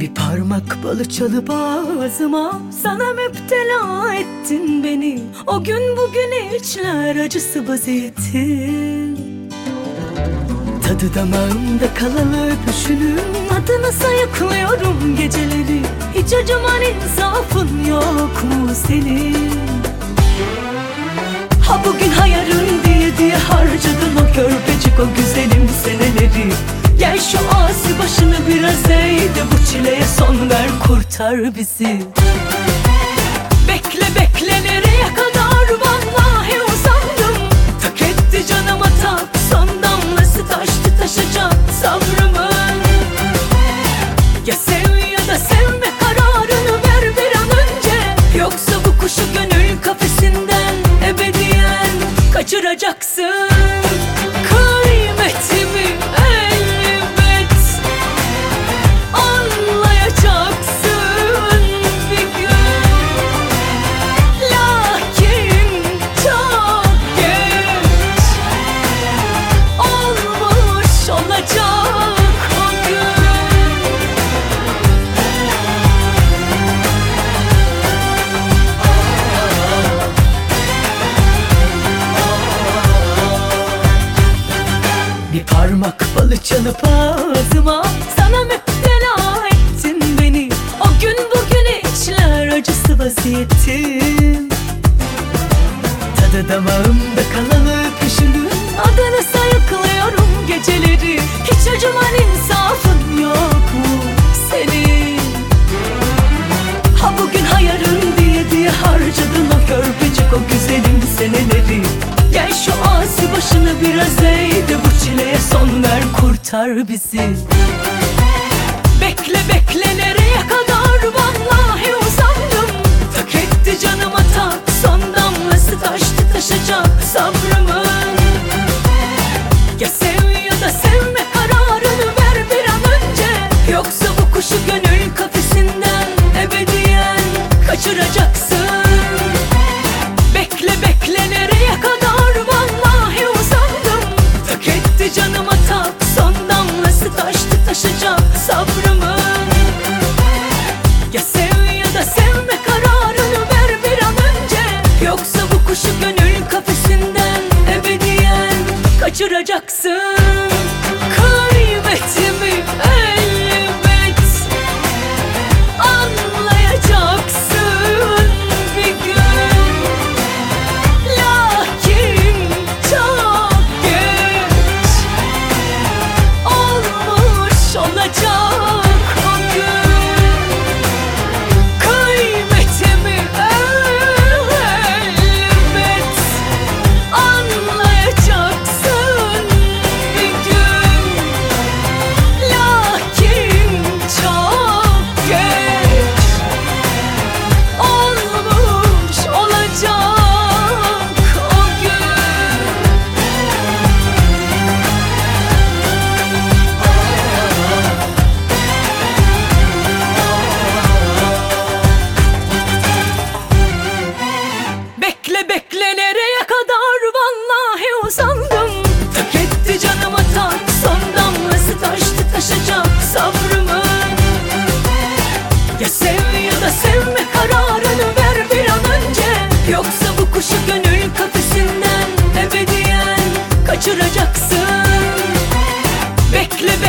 Bir parmak balı çalıp ağzıma Sana müptela ettin beni. O gün bugün içler acısı vaziyetin Tadı damağımda kalalı öpüşünün Adını sayıklıyorum geceleri. Hiç acıman insafın yok mu senin? Ha bugün hayarın diye diye harcadın o körpecik o güzelim seneleri Gel şu asi başını biraz eğ de bu çileye son ver kurtar bizi. Bekle bekle nereye kadar? Vallahi uzandım. Tak etti canıma tak son damlası taştı taşacak sabrımın Ya sev ya da sevme kararını ver bir an önce. Yoksa bu kuşu gönül kafesinden ebediyen kaçıracaksın parmak balı çalıp ağzıma Sana müptela ettin beni. O gün bugün içler acısı vaziyetim. Tadı damağımda kalalı öpüşünün Adını sayıklıyorum geceleri. Hiç acıman insafın yok mu senin? Ha bugün hayarın diye diye harcadın o körpecik o güzelim seneleri şu asi başını biraz eğ de bu çileye. Son ver kurtar bizi. Bekle bekle nereye kadar? Vallahi uzandım. Tak etti canıma tak son damlası taştı taşacak sabrımın Ya sev ya da sevme kararını ver bir an önce. Yoksa bu kuşu gönül kafesinden ebediyen kaçıracaksın Etti canıma tak son damlası taştı taşacak sabrımın Ya sev ya da sevme kararını ver bir an önce. Yoksa bu kuşu gönül kafesinden ebediyen kaçıracaksın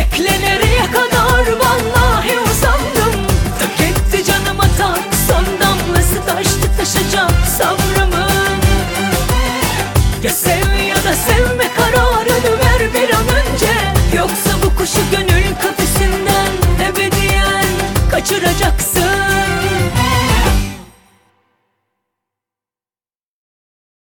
Bekle nereye kadar vallahi uzandım. Tak canıma tak Son damlası taştı taşacak Savrum